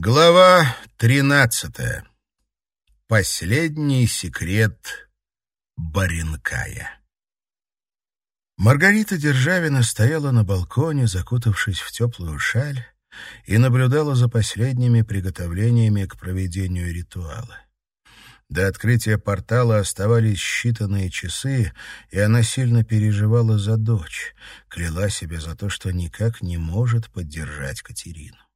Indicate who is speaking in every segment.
Speaker 1: Глава тринадцатая. Последний секрет Баренкая. Маргарита Державина стояла на балконе, закутавшись в теплую шаль, и наблюдала за последними приготовлениями к проведению ритуала. До открытия портала оставались считанные часы, и она сильно переживала за дочь, кляла себя за то, что никак не может поддержать Катерину.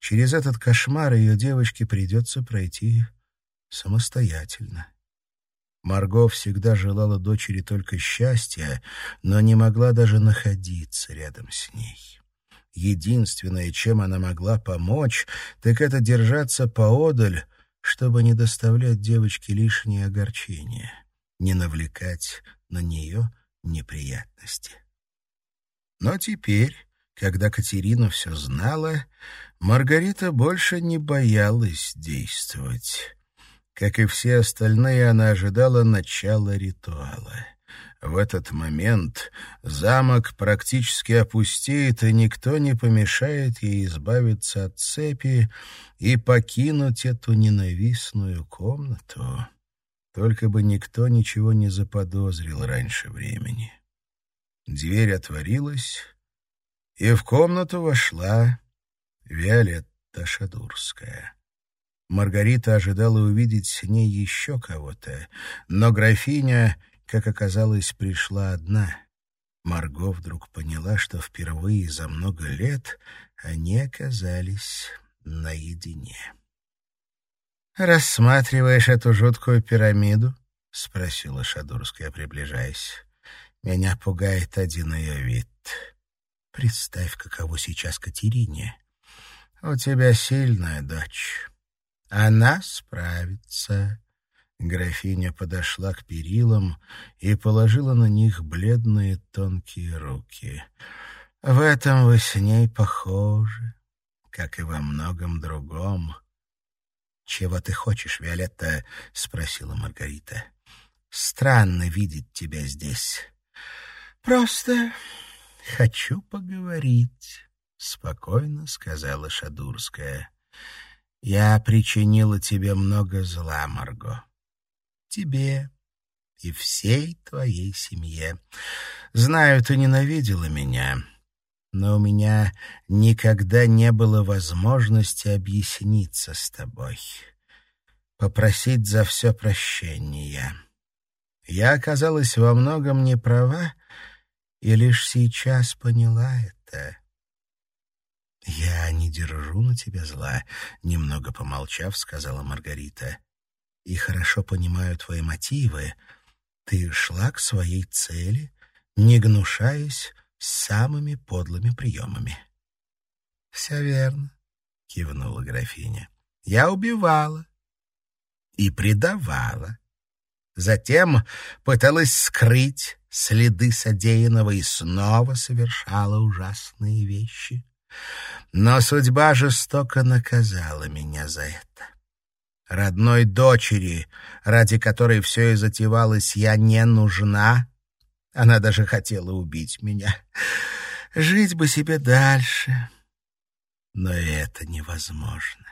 Speaker 1: Через этот кошмар ее девочке придется пройти самостоятельно. Марго всегда желала дочери только счастья, но не могла даже находиться рядом с ней. Единственное, чем она могла помочь, так это держаться поодаль, чтобы не доставлять девочке лишнее огорчение, не навлекать на нее неприятности. Но теперь, когда Катерина все знала, Маргарита больше не боялась действовать. Как и все остальные, она ожидала начала ритуала. В этот момент замок практически опустеет, и никто не помешает ей избавиться от цепи и покинуть эту ненавистную комнату. Только бы никто ничего не заподозрил раньше времени. Дверь отворилась, и в комнату вошла Виолетта Шадурская. Маргарита ожидала увидеть с ней еще кого-то, но графиня, как оказалось, пришла одна. Марго вдруг поняла, что впервые за много лет они оказались наедине. «Рассматриваешь эту жуткую пирамиду?» — спросила Шадурская, приближаясь. «Меня пугает один ее вид. Представь, каково сейчас Катерине. У тебя сильная дочь. Она справится. Графиня подошла к перилам и положила на них бледные тонкие руки. В этом вы с ней похожи, как и во многом другом. «Чего ты хочешь, Виолетта?» — спросила Маргарита. «Странно видеть тебя здесь. Просто хочу поговорить». — спокойно сказала Шадурская. «Я причинила тебе много зла, Марго. Тебе и всей твоей семье. Знаю, ты ненавидела меня, но у меня никогда не было возможности объясниться с тобой, попросить за все прощения. Я оказалась во многом не права и лишь сейчас поняла это». «Я не держу на тебя зла», — немного помолчав, сказала Маргарита. «И хорошо понимаю твои мотивы. Ты шла к своей цели, не гнушаясь самыми подлыми приемами». «Все верно», — кивнула графиня. «Я убивала и предавала. Затем пыталась скрыть следы содеянного и снова совершала ужасные вещи. Но судьба жестоко наказала меня за это. Родной дочери, ради которой все и затевалось, я не нужна. Она даже хотела убить меня. Жить бы себе дальше. Но это невозможно.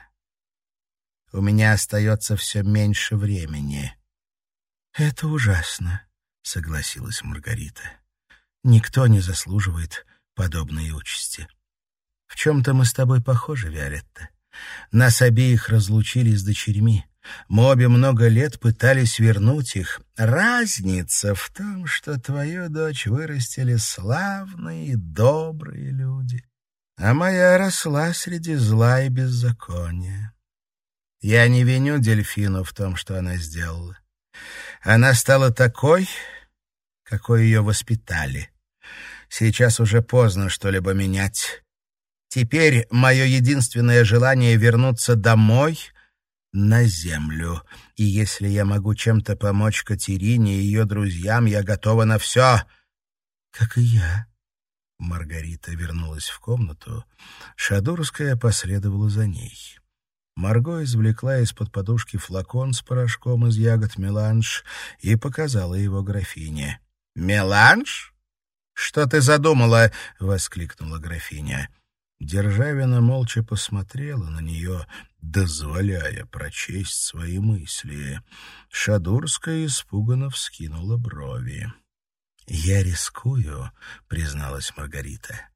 Speaker 1: У меня остается все меньше времени. Это ужасно, согласилась Маргарита. Никто не заслуживает подобной участи. В чем-то мы с тобой похожи, Виолетта. Нас обеих разлучили с дочерьми. Мы обе много лет пытались вернуть их. Разница в том, что твою дочь вырастили славные и добрые люди, а моя росла среди зла и беззакония. Я не виню дельфину в том, что она сделала. Она стала такой, какой ее воспитали. Сейчас уже поздно что-либо менять. Теперь мое единственное желание вернуться домой, на землю. И если я могу чем-то помочь Катерине и ее друзьям, я готова на все. Как и я. Маргарита вернулась в комнату. Шадурская последовала за ней. Марго извлекла из-под подушки флакон с порошком из ягод меланж и показала его графине. «Меланж? Что ты задумала?» — воскликнула графиня. Державина молча посмотрела на нее, дозволяя прочесть свои мысли. Шадурская испуганно вскинула брови. «Я рискую», — призналась Маргарита.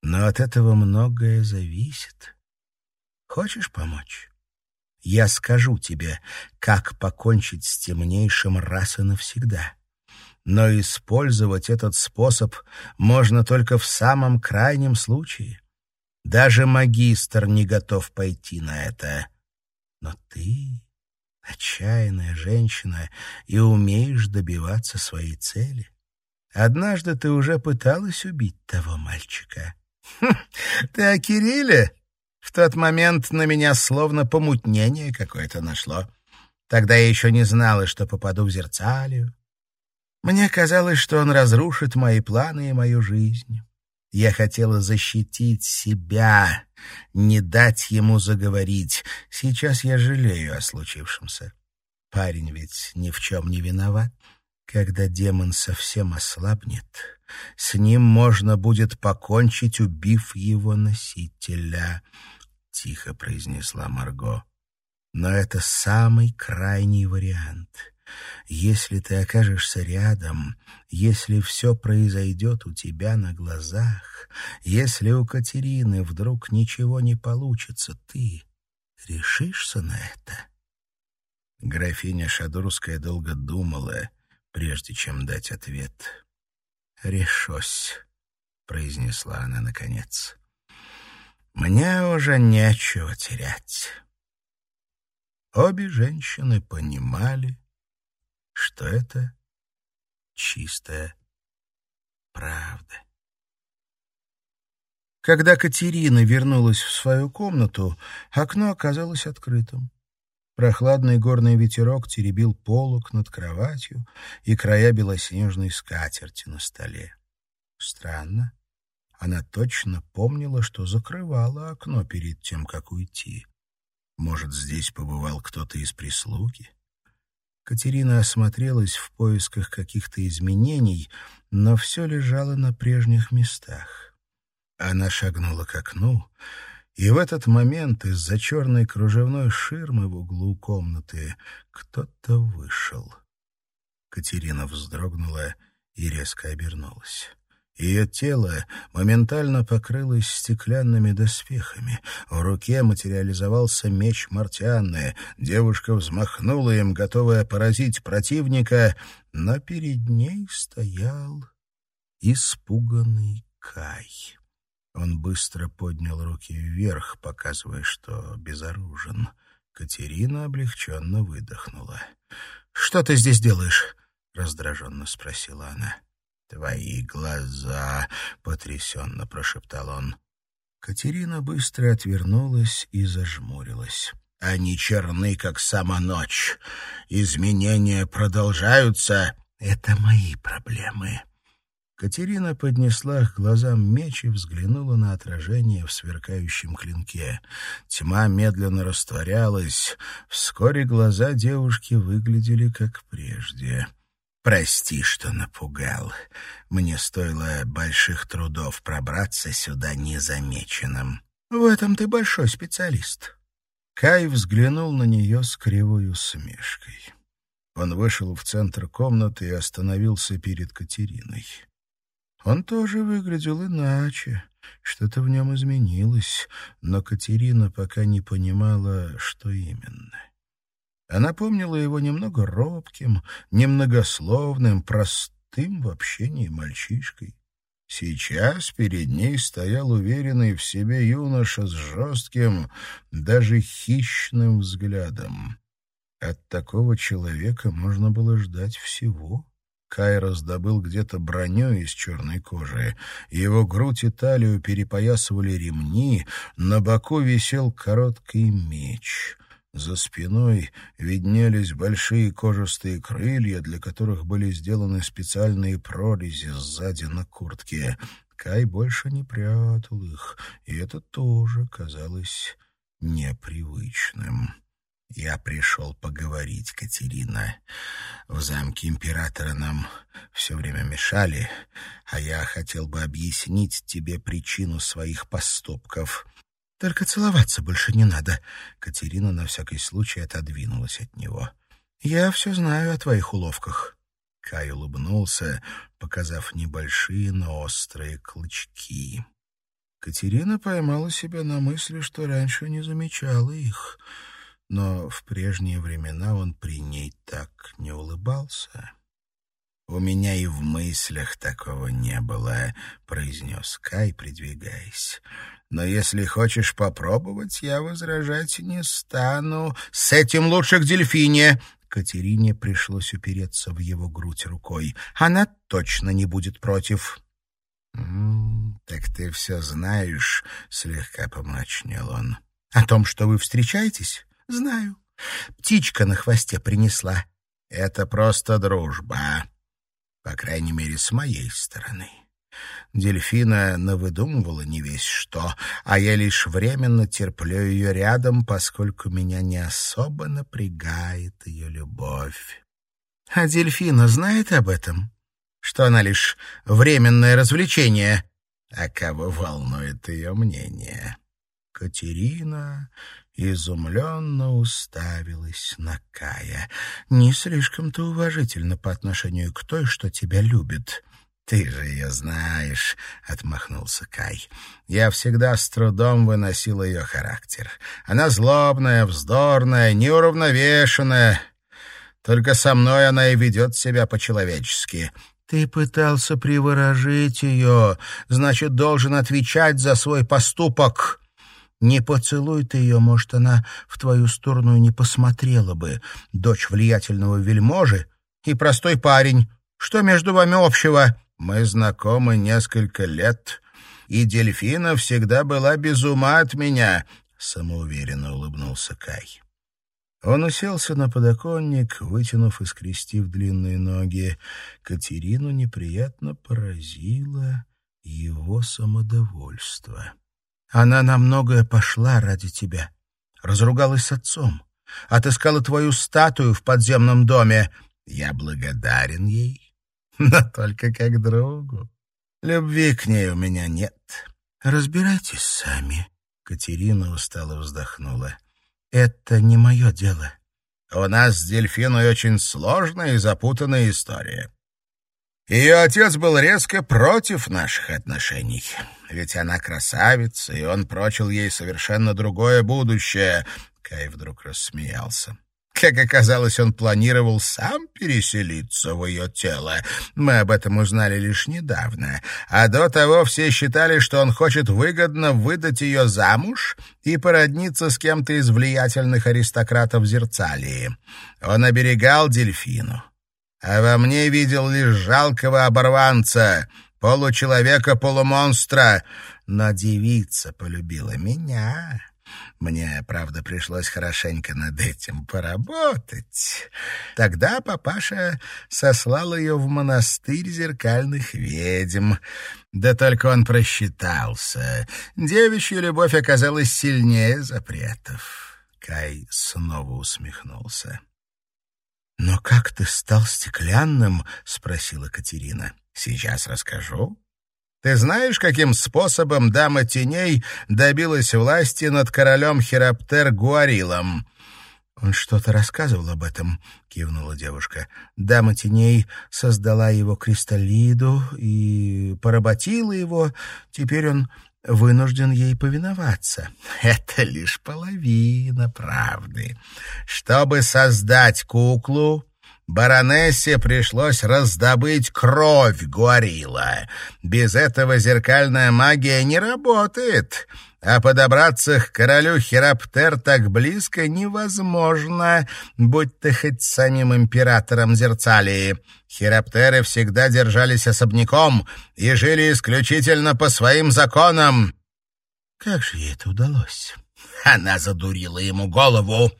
Speaker 1: «Но от этого многое зависит. Хочешь помочь? Я скажу тебе, как покончить с темнейшим раз и навсегда. Но использовать этот способ можно только в самом крайнем случае». Даже магистр не готов пойти на это. Но ты отчаянная женщина и умеешь добиваться своей цели. Однажды ты уже пыталась убить того мальчика. Хм, ты о Кирилле? В тот момент на меня словно помутнение какое-то нашло. Тогда я еще не знала, что попаду в зерцалию. Мне казалось, что он разрушит мои планы и мою жизнь. Я хотела защитить себя, не дать ему заговорить. Сейчас я жалею о случившемся. Парень ведь ни в чем не виноват. Когда демон совсем ослабнет, с ним можно будет покончить, убив его носителя, — тихо произнесла Марго. Но это самый крайний вариант. Если ты окажешься рядом, если все произойдет у тебя на глазах, если у Катерины вдруг ничего не получится, ты решишься на это? Графиня Шадурская долго думала, прежде чем дать ответ. «Решусь», — произнесла она наконец. «Мне уже нечего терять». Обе женщины понимали, что это чистая правда. Когда Катерина вернулась в свою комнату, окно оказалось открытым. Прохладный горный ветерок теребил полок над кроватью и края белоснежной скатерти на столе. Странно. Она точно помнила, что закрывала окно перед тем, как уйти. Может, здесь побывал кто-то из прислуги? Катерина осмотрелась в поисках каких-то изменений, но все лежало на прежних местах. Она шагнула к окну, и в этот момент из-за черной кружевной ширмы в углу комнаты кто-то вышел. Катерина вздрогнула и резко обернулась. Ее тело моментально покрылось стеклянными доспехами. В руке материализовался меч Мартианны. Девушка взмахнула им, готовая поразить противника, но перед ней стоял испуганный Кай. Он быстро поднял руки вверх, показывая, что безоружен. Катерина облегченно выдохнула. «Что ты здесь делаешь?» — раздраженно спросила она. «Твои глаза!» — потрясенно прошептал он. Катерина быстро отвернулась и зажмурилась. «Они черны, как сама ночь. Изменения продолжаются. Это мои проблемы». Катерина поднесла к глазам меч и взглянула на отражение в сверкающем клинке. Тьма медленно растворялась. Вскоре глаза девушки выглядели как прежде. Прости, что напугал. Мне стоило больших трудов пробраться сюда незамеченным. В этом ты большой специалист. Кай взглянул на нее с кривой усмешкой. Он вышел в центр комнаты и остановился перед Катериной. Он тоже выглядел иначе. Что-то в нем изменилось, но Катерина пока не понимала, что именно. Она помнила его немного робким, немногословным, простым в общении мальчишкой. Сейчас перед ней стоял уверенный в себе юноша с жестким, даже хищным взглядом. От такого человека можно было ждать всего. Кай раздобыл где-то броню из черной кожи. Его грудь и талию перепоясывали ремни, на боку висел короткий меч — за спиной виднелись большие кожистые крылья, для которых были сделаны специальные прорези сзади на куртке. Кай больше не прятал их, и это тоже казалось непривычным. Я пришел поговорить, Катерина. В замке императора нам все время мешали, а я хотел бы объяснить тебе причину своих поступков. Только целоваться больше не надо. Катерина на всякий случай отодвинулась от него. Я все знаю о твоих уловках. Кай улыбнулся, показав небольшие, но острые клычки. Катерина поймала себя на мысли, что раньше не замечала их — но в прежние времена он при ней так не улыбался. «У меня и в мыслях такого не было», — произнес Кай, придвигаясь. «Но если хочешь попробовать, я возражать не стану. С этим лучше к дельфине!» Катерине пришлось упереться в его грудь рукой. «Она точно не будет против». «М -м, «Так ты все знаешь», — слегка помрачнел он. «О том, что вы встречаетесь?» Знаю. Птичка на хвосте принесла. Это просто дружба. По крайней мере, с моей стороны. Дельфина навыдумывала не весь что, а я лишь временно терплю ее рядом, поскольку меня не особо напрягает ее любовь. А дельфина знает об этом? Что она лишь временное развлечение? А кого волнует ее мнение? Катерина изумленно уставилась на Кая. «Не слишком-то уважительно по отношению к той, что тебя любит». «Ты же ее знаешь», — отмахнулся Кай. «Я всегда с трудом выносил ее характер. Она злобная, вздорная, неуравновешенная. Только со мной она и ведет себя по-человечески». «Ты пытался приворожить ее, значит, должен отвечать за свой поступок». Не поцелуй ты ее, может, она в твою сторону не посмотрела бы. Дочь влиятельного вельможи и простой парень. Что между вами общего? Мы знакомы несколько лет, и дельфина всегда была без ума от меня, — самоуверенно улыбнулся Кай. Он уселся на подоконник, вытянув и скрестив длинные ноги. Катерину неприятно поразило его самодовольство. Она на многое пошла ради тебя. Разругалась с отцом. Отыскала твою статую в подземном доме. Я благодарен ей, но только как другу. Любви к ней у меня нет. Разбирайтесь сами. Катерина устало вздохнула. Это не мое дело. У нас с Дельфиной очень сложная и запутанная история. Ее отец был резко против наших отношений, ведь она красавица, и он прочил ей совершенно другое будущее. Кай вдруг рассмеялся. Как оказалось, он планировал сам переселиться в ее тело. Мы об этом узнали лишь недавно. А до того все считали, что он хочет выгодно выдать ее замуж и породниться с кем-то из влиятельных аристократов Зерцалии. Он оберегал дельфину а во мне видел лишь жалкого оборванца, получеловека-полумонстра. Но девица полюбила меня. Мне, правда, пришлось хорошенько над этим поработать. Тогда папаша сослал ее в монастырь зеркальных ведьм. Да только он просчитался. Девичья любовь оказалась сильнее запретов. Кай снова усмехнулся. «Но как ты стал стеклянным?» — спросила Катерина. «Сейчас расскажу. Ты знаешь, каким способом дама теней добилась власти над королем Хироптер Гуарилом?» «Он что-то рассказывал об этом», — кивнула девушка. «Дама теней создала его кристаллиду и поработила его. Теперь он вынужден ей повиноваться. Это лишь половина правды. Чтобы создать куклу, баронессе пришлось раздобыть кровь Гуарила. Без этого зеркальная магия не работает а подобраться к королю Хироптер так близко невозможно, будь ты хоть самим императором Зерцалии. Хироптеры всегда держались особняком и жили исключительно по своим законам. Как же ей это удалось? Она задурила ему голову.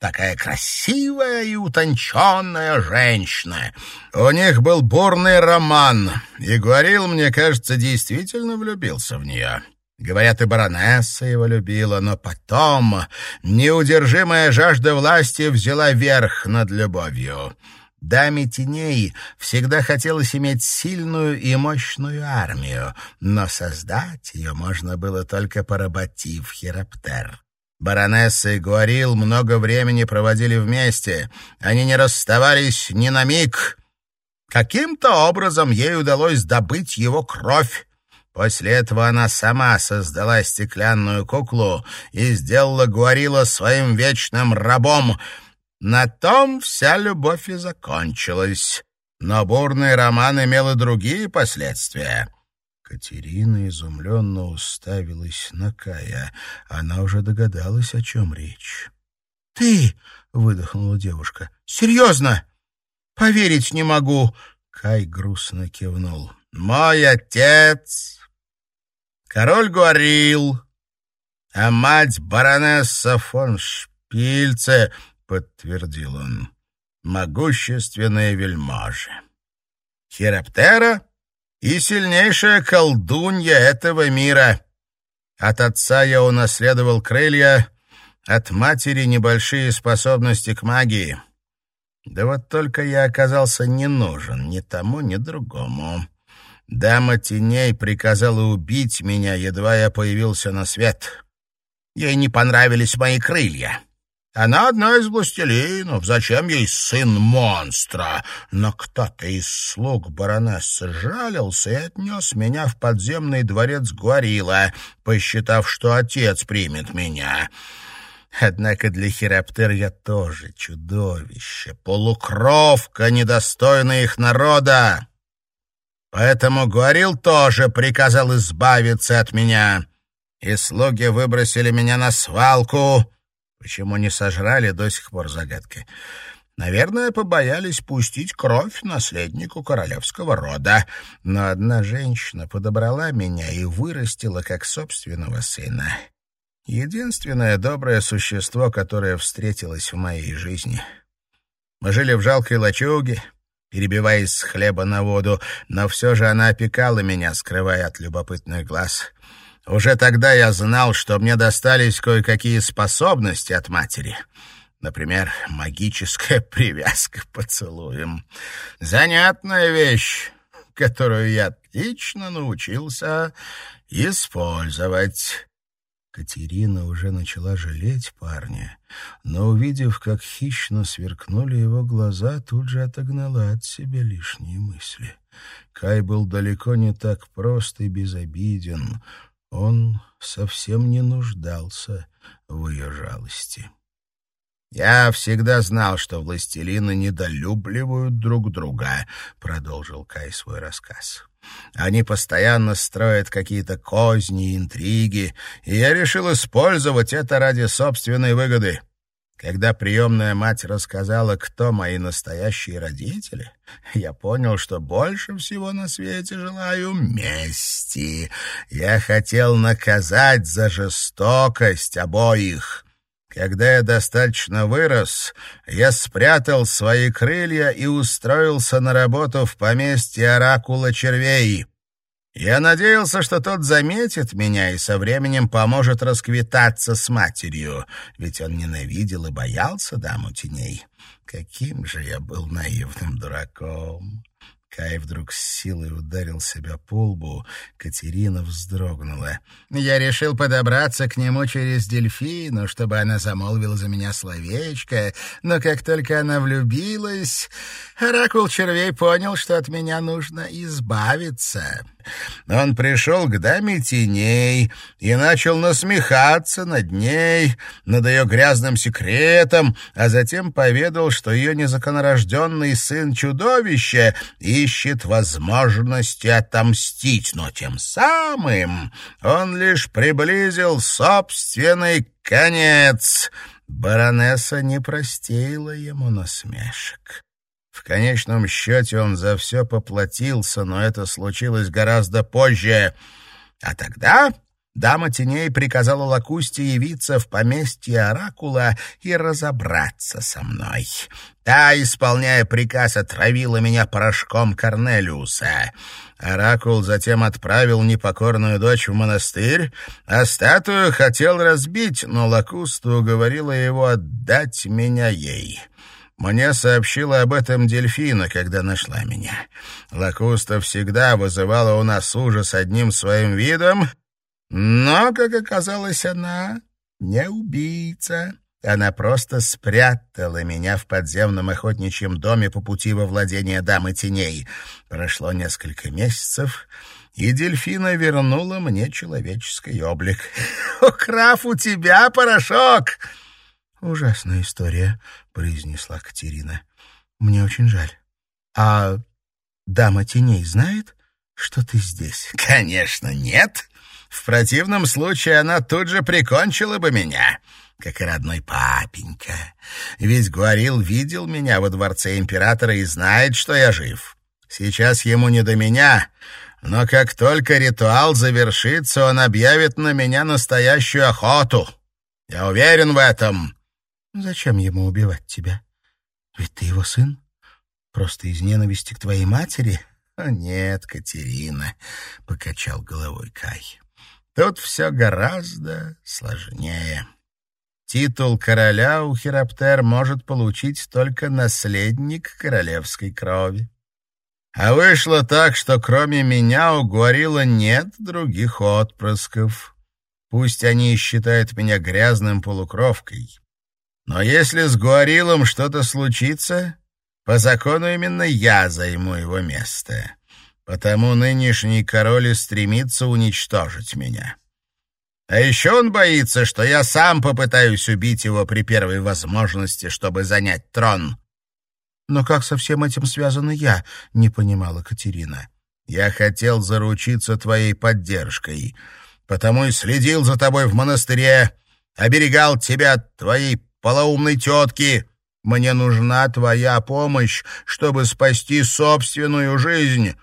Speaker 1: Такая красивая и утонченная женщина. У них был бурный роман, и говорил, мне кажется, действительно влюбился в нее. Говорят, и баронесса его любила, но потом неудержимая жажда власти взяла верх над любовью. Даме теней всегда хотелось иметь сильную и мощную армию, но создать ее можно было только поработив Хироптер. Баронесса и Гуарил много времени проводили вместе. Они не расставались ни на миг. Каким-то образом ей удалось добыть его кровь. После этого она сама создала стеклянную куклу и сделала Гуарила своим вечным рабом — на том вся любовь и закончилась. Но бурный роман имел и другие последствия. Катерина изумленно уставилась на Кая. Она уже догадалась, о чем речь. — Ты! — выдохнула девушка. — Серьезно? Поверить не могу. Кай грустно кивнул. — Мой отец, король говорил, а мать баронесса фон Шпильце — подтвердил он, — могущественные вельможи. Хироптера и сильнейшая колдунья этого мира. От отца я унаследовал крылья, от матери небольшие способности к магии. Да вот только я оказался не нужен ни тому, ни другому. Дама теней приказала убить меня, едва я появился на свет. Ей не понравились мои крылья. Она одна из властелинов. Зачем ей сын монстра? Но кто-то из слуг баронессы жалился и отнес меня в подземный дворец Гуарила, посчитав, что отец примет меня. Однако для Хироптер я тоже чудовище, полукровка, недостойная их народа. Поэтому Гуарил тоже приказал избавиться от меня, и слуги выбросили меня на свалку, Почему не сожрали, до сих пор загадка. Наверное, побоялись пустить кровь наследнику королевского рода. Но одна женщина подобрала меня и вырастила как собственного сына. Единственное доброе существо, которое встретилось в моей жизни. Мы жили в жалкой лачуге, перебиваясь с хлеба на воду, но все же она опекала меня, скрывая от любопытных глаз. Уже тогда я знал, что мне достались кое-какие способности от матери. Например, магическая привязка к поцелуям. Занятная вещь, которую я отлично научился использовать. Катерина уже начала жалеть парня, но, увидев, как хищно сверкнули его глаза, тут же отогнала от себя лишние мысли. Кай был далеко не так прост и безобиден. Он совсем не нуждался в ее жалости. «Я всегда знал, что властелины недолюбливают друг друга», — продолжил Кай свой рассказ. «Они постоянно строят какие-то козни и интриги, и я решил использовать это ради собственной выгоды. Когда приемная мать рассказала, кто мои настоящие родители, я понял, что больше всего на свете желаю мести. Я хотел наказать за жестокость обоих. Когда я достаточно вырос, я спрятал свои крылья и устроился на работу в поместье Оракула Червей. Я надеялся, что тот заметит меня и со временем поможет расквитаться с матерью, ведь он ненавидел и боялся даму теней. Каким же я был наивным дураком! Кай вдруг с силой ударил себя по лбу. Катерина вздрогнула. «Я решил подобраться к нему через дельфину, чтобы она замолвила за меня словечко, но как только она влюбилась, оракул червей понял, что от меня нужно избавиться. Он пришел к даме теней и начал насмехаться над ней, над ее грязным секретом, а затем поведал, что ее незаконорожденный сын чудовище ищет возможности отомстить, но тем самым он лишь приблизил собственный конец. Баронесса не простила ему насмешек. В конечном счете он за все поплатился, но это случилось гораздо позже. А тогда Дама теней приказала Лакусте явиться в поместье Оракула и разобраться со мной. Та, исполняя приказ, отравила меня порошком Корнелиуса. Оракул затем отправил непокорную дочь в монастырь, а статую хотел разбить, но Лакуста уговорила его отдать меня ей. Мне сообщила об этом дельфина, когда нашла меня. Лакуста всегда вызывала у нас ужас одним своим видом — но, как оказалось, она не убийца. Она просто спрятала меня в подземном охотничьем доме по пути во владение дамы теней. Прошло несколько месяцев, и дельфина вернула мне человеческий облик. «Украв у тебя порошок!»
Speaker 2: «Ужасная история», — произнесла Катерина. «Мне очень жаль. А дама теней знает, что ты здесь?»
Speaker 1: «Конечно, нет. В противном случае она тут же прикончила бы меня, как и родной папенька. Ведь Гуарил видел меня во дворце императора и знает, что я жив. Сейчас ему не до меня, но как только ритуал завершится, он объявит на меня настоящую охоту. Я уверен в этом.
Speaker 2: Зачем ему убивать тебя? Ведь ты его сын. Просто из ненависти к твоей матери?
Speaker 1: Нет, Катерина, — покачал головой Кай. Тут все гораздо сложнее. Титул короля у Хироптер может получить только наследник королевской крови. А вышло так, что кроме меня у Гуарила нет других отпрысков. Пусть они считают меня грязным полукровкой. Но если с Гуарилом что-то случится, по закону именно я займу его место. Потому нынешний король и стремится уничтожить меня. А еще он боится, что я сам попытаюсь убить его при первой возможности, чтобы занять трон.
Speaker 2: Но как со всем этим связана я, не понимала Катерина.
Speaker 1: Я хотел заручиться твоей поддержкой, потому и следил за тобой в монастыре, оберегал тебя от твоей полоумной тетки. Мне нужна твоя помощь, чтобы спасти собственную жизнь.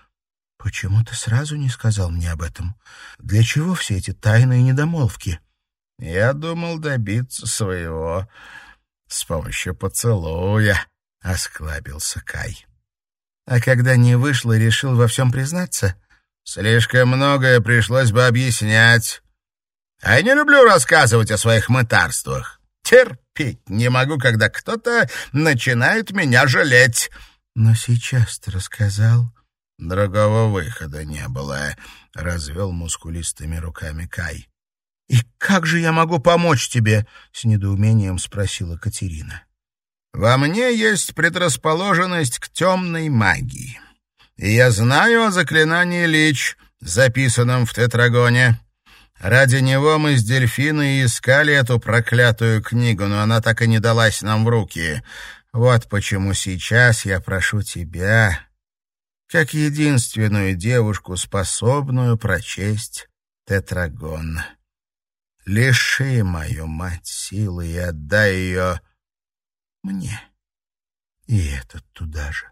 Speaker 2: «Почему ты сразу не сказал мне об этом? Для чего все эти тайные недомолвки?»
Speaker 1: «Я думал добиться своего с помощью поцелуя», — осклабился Кай.
Speaker 2: «А когда не вышло, решил во всем признаться?»
Speaker 1: «Слишком многое пришлось бы объяснять. А я не люблю рассказывать о своих мытарствах. Терпеть не могу, когда кто-то начинает меня жалеть».
Speaker 2: «Но сейчас ты рассказал...»
Speaker 1: Другого выхода не было, — развел мускулистыми руками Кай.
Speaker 2: — И как же я могу помочь тебе? — с недоумением спросила Катерина.
Speaker 1: — Во мне есть предрасположенность к темной магии. И я знаю о заклинании Лич, записанном в Тетрагоне. Ради него мы с Дельфиной искали эту проклятую книгу, но она так и не далась нам в руки. Вот почему сейчас я прошу тебя как единственную девушку, способную прочесть тетрагон. Лиши мою мать силы и отдай ее мне. И этот туда же.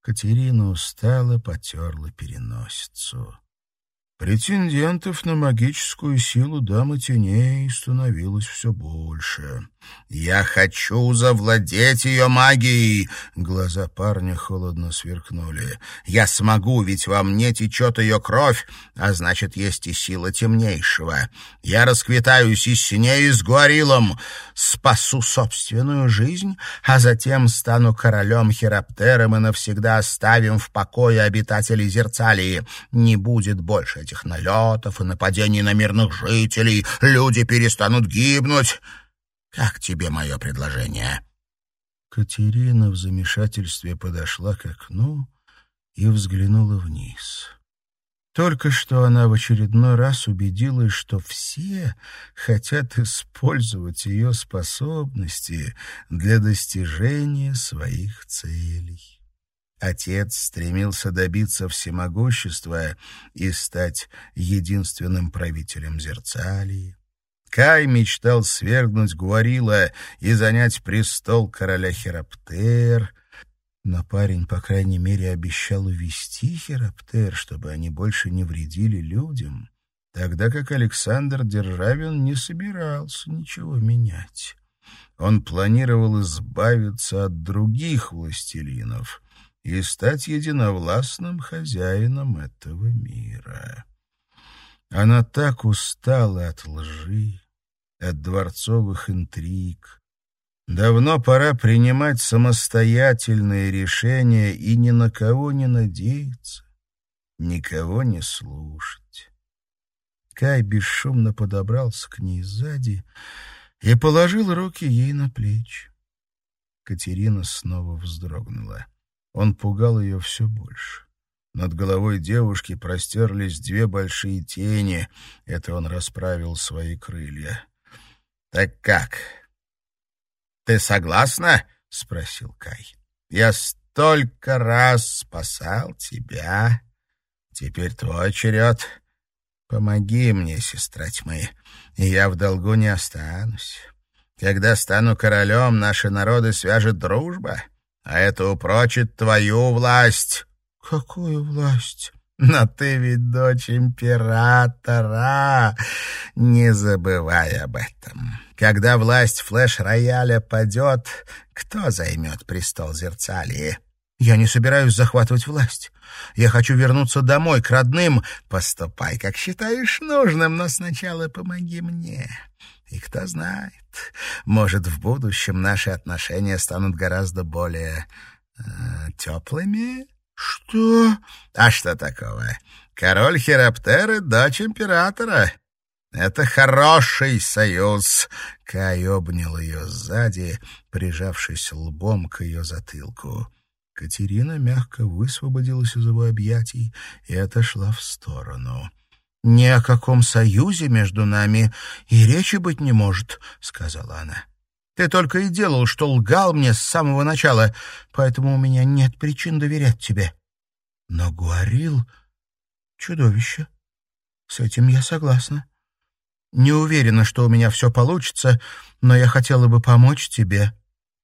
Speaker 1: Катерина устало потерла переносицу. Претендентов на магическую силу дамы теней становилось все больше. «Я хочу завладеть ее магией!» Глаза парня холодно сверкнули. «Я смогу, ведь во мне течет ее кровь, а значит, есть и сила темнейшего. Я расквитаюсь и с ней, и с Гуарилом, спасу собственную жизнь, а затем стану королем Хироптером и навсегда оставим в покое обитателей Зерцалии. Не будет больше этих налетов и нападений на мирных жителей, люди перестанут гибнуть. Как тебе мое предложение?»
Speaker 2: Катерина в замешательстве подошла к окну и взглянула вниз. Только что она в очередной раз убедилась, что все хотят использовать ее способности для достижения своих целей. Отец стремился добиться всемогущества и стать единственным правителем Зерцалии. Кай мечтал свергнуть Гуарила и занять престол короля Хераптер, но парень, по крайней мере, обещал увести Хераптер, чтобы они больше не вредили людям.
Speaker 1: тогда как Александр Державин не собирался ничего менять. Он планировал избавиться от других властелинов и стать единовластным хозяином этого мира. Она так устала от лжи, от дворцовых интриг. Давно пора принимать самостоятельные решения и ни на кого не надеяться, никого не слушать. Кай бесшумно подобрался к ней сзади и положил руки ей на плечи. Катерина снова вздрогнула. Он пугал ее все больше. Над головой девушки простерлись две большие тени. Это он расправил свои крылья. «Так как? Ты согласна?» — спросил Кай. «Я столько раз спасал тебя. Теперь твой черед. Помоги мне, сестра тьмы, и я в долгу не останусь. Когда стану королем, наши народы свяжет дружба, а это упрочит твою власть».
Speaker 2: «Какую власть?»
Speaker 1: Но ты ведь дочь императора. Не забывай об этом. Когда власть флеш-рояля падет, кто займет престол Зерцалии?
Speaker 2: Я не собираюсь захватывать власть. Я хочу вернуться домой, к родным.
Speaker 1: Поступай, как считаешь нужным, но сначала помоги мне. И кто знает, может, в будущем наши отношения станут гораздо более э, теплыми?
Speaker 2: «Что?»
Speaker 1: «А что такого? Король Хироптеры — дочь императора. Это хороший союз!» Кай обнял ее сзади, прижавшись лбом к ее затылку. Катерина мягко высвободилась из его объятий и отошла в сторону.
Speaker 2: «Ни о каком союзе между нами и речи быть не может», — сказала она. Ты только и делал, что лгал мне с самого начала, поэтому у меня нет причин доверять тебе. Но Гуарил — чудовище. С этим я согласна. Не уверена, что у меня все получится, но я хотела бы помочь тебе».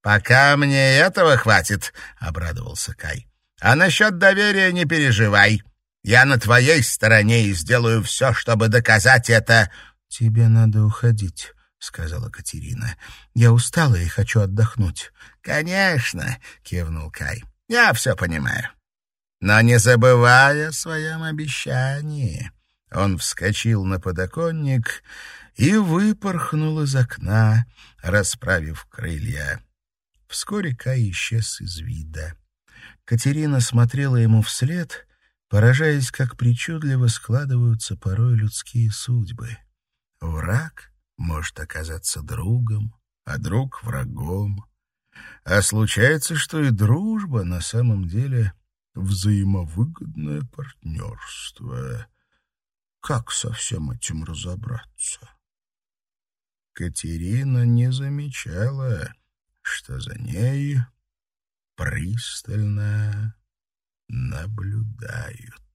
Speaker 1: «Пока мне этого хватит», — обрадовался Кай. «А насчет доверия не переживай. Я на твоей стороне и сделаю все, чтобы доказать это».
Speaker 2: «Тебе надо уходить», — сказала Катерина. «Я устала и хочу отдохнуть».
Speaker 1: «Конечно», — кивнул Кай. «Я все понимаю. Но не забывай о своем обещании». Он вскочил на подоконник и выпорхнул из окна, расправив крылья. Вскоре Кай исчез из вида. Катерина смотрела ему вслед, поражаясь, как причудливо складываются порой людские судьбы. Враг может оказаться другом, а друг — врагом. А случается, что и дружба на самом деле взаимовыгодное партнерство. Как со всем этим разобраться? Катерина не замечала, что за ней пристально наблюдают.